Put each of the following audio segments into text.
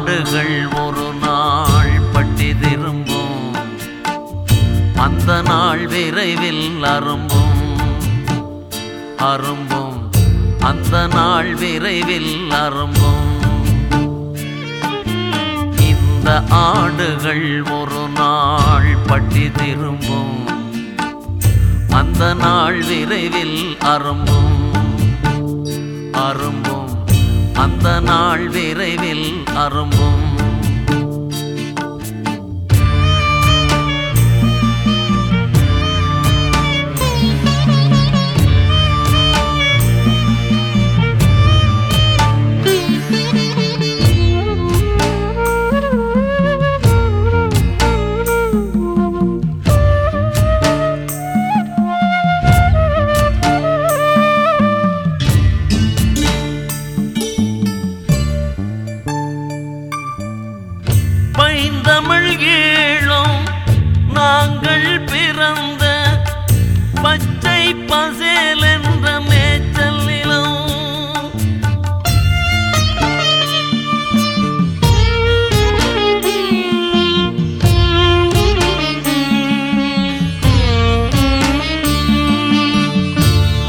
ஆடுகள் ஒரு நாள் பட்டி திரும்பும். அந்த நாள் விரைவில் அரும்பும். அரும்பும். அந்த நாள் விரைவில் அரும்பும். இந்த ஆடுகள் ஒரு நாள் பட்டி திரும்பும். அந்த நாள் விரைவில் அரும்பும். அரும்பும். அந்த நாள் விரைவில் அரும்பும். ஐந்தமிழ் ஈழம் நாங்கள் பிறந்த பச்சை பசேல் என்ற மேய்ச்சல் நிலம்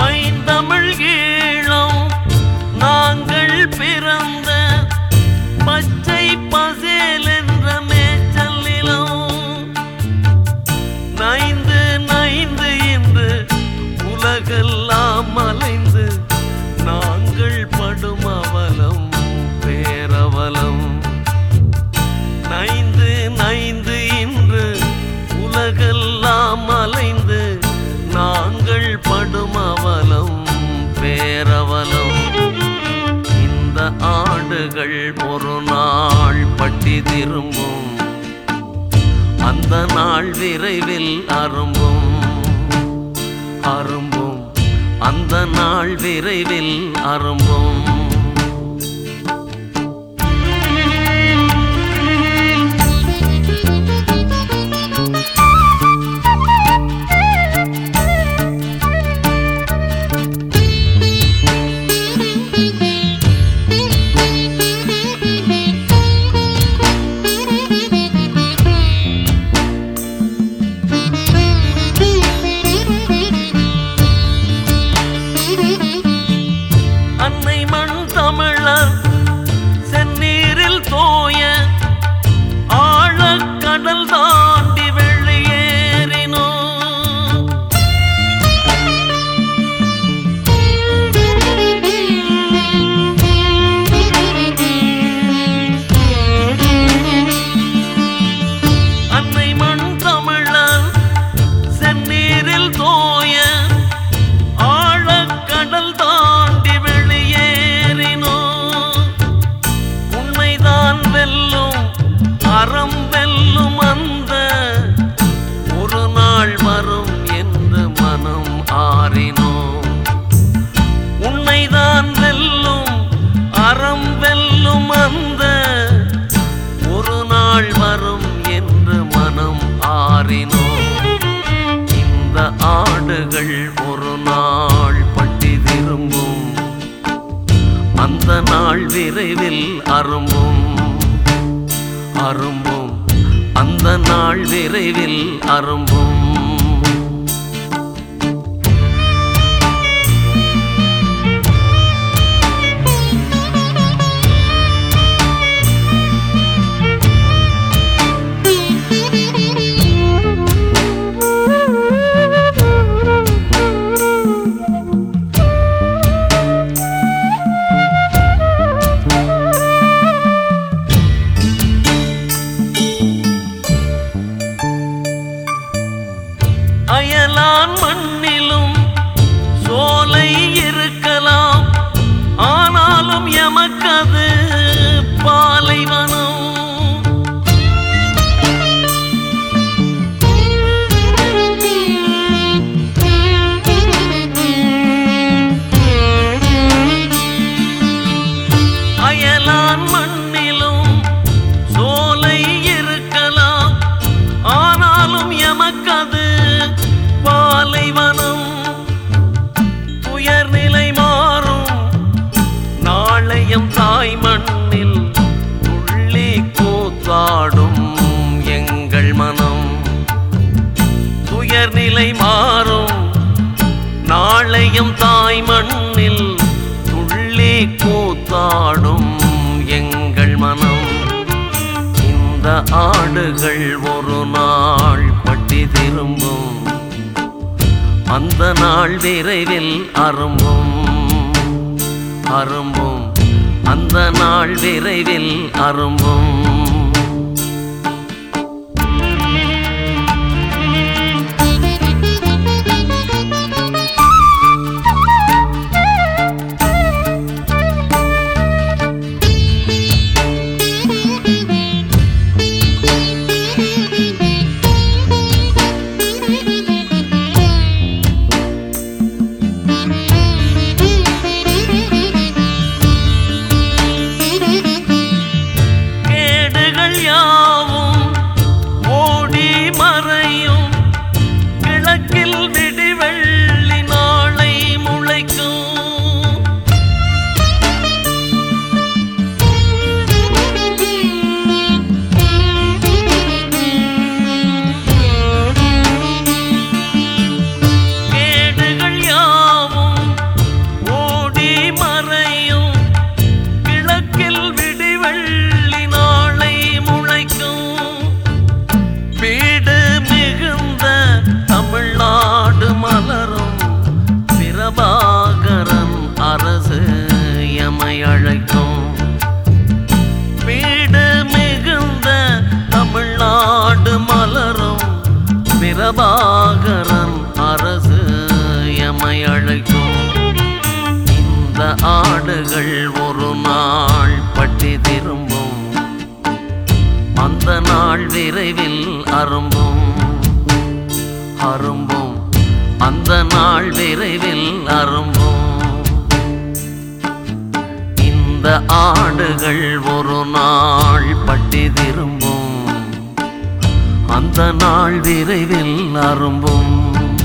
ஐந்தமிழ் ஈழம் நாங்கள் பிறந்த பச்சை பசே ஆடுகள் ஒரு நாள் பட்டி திரும்பும். அந்த நாள் விரைவில் அரும்பும். அரும்பும். அந்த நாள் விரைவில் அரும்பும். மண் அந்த நாள் விரைவில் அரும்பும். அரும்பும். அந்த நாள் விரைவில் அரும்பும். மண்ணில் துள்ளி கூத்தாடும் எங்கள் மனம். இந்த ஆடுகள் ஒரு நாள் பட்டி திரும்பும். அந்த நாள் விரைவில் அரும்பும். அரும்பும். அந்த நாள் விரைவில் அரும்பும். நம்மை அழைக்கும் இந்த ஆடுகள் ஒரு நாள் பட்டி திரும்பும். அந்த நாள் விரைவில் அரும்பும். அரும்பும். அந்த நாள் விரைவில் அரும்பும். இந்த ஆடுகள் ஒரு நாள் பட்டி திரும்பும். அந்த நாள் விரைவில் அரும்பும்.